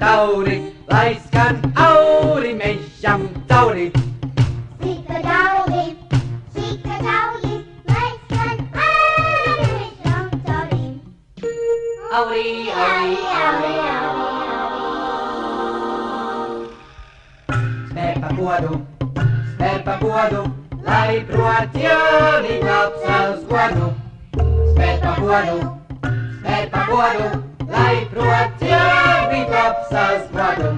tauri, lai skan auri mežam tauri. Sika dauli, sika dauli, lai skan auri mežam tauri. Auri, auri, auri, Spēr pa godu, spēr pa godu, lai prot jauni glābsas godu. Spēr pa godu, spēr pa godu, lai prot jauni glābsas godu.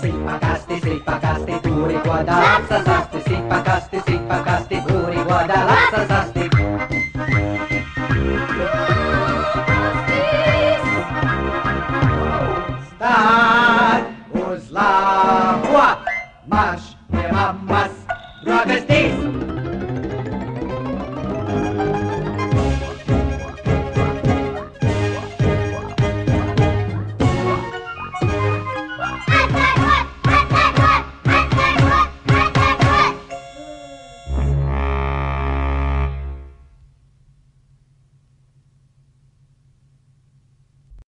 Sika gatti, sika gatti, tuli goda lapsa gatti, sika lasas asti. Stāj uz labo, marš pie mammas, rokas tīs.